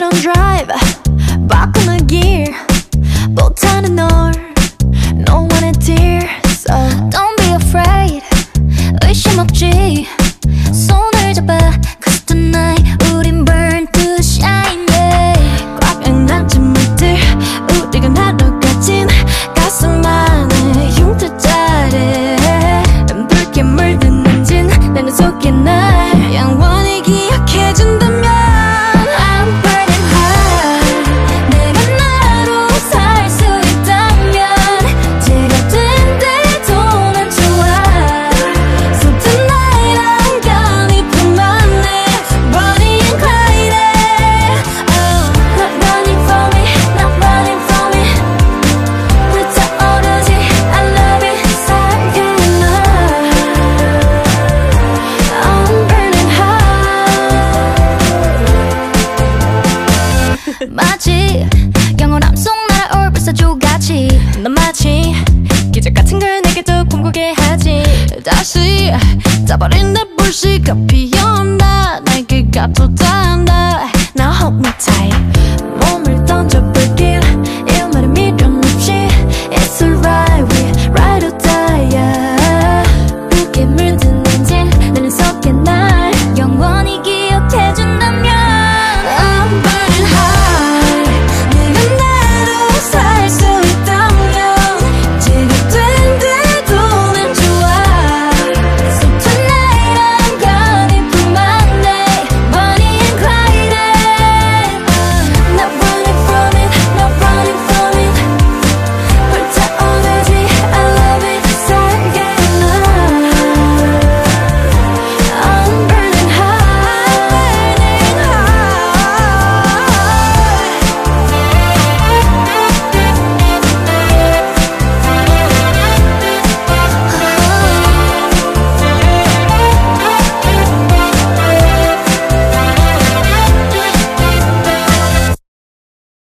don't drive. 마치 영원함 속 날아올 벌써 조같이 넌 마치 기적 같은 걸 내게도 꿈꾸게 하지. 다시 짜버린 내 불씨가 피어나. 날길 값도 단다.